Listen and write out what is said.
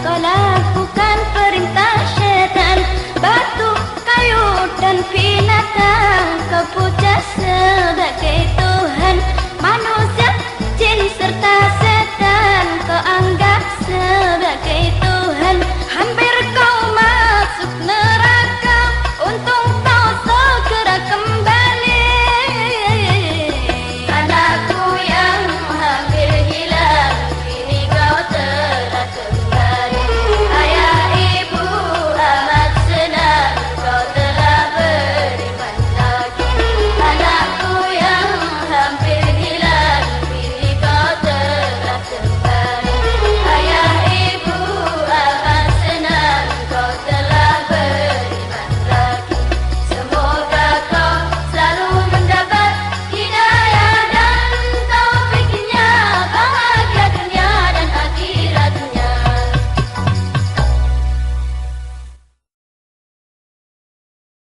kau lakukan perintah syaitan. Batu, kayu dan binatang. Kau puja sebagai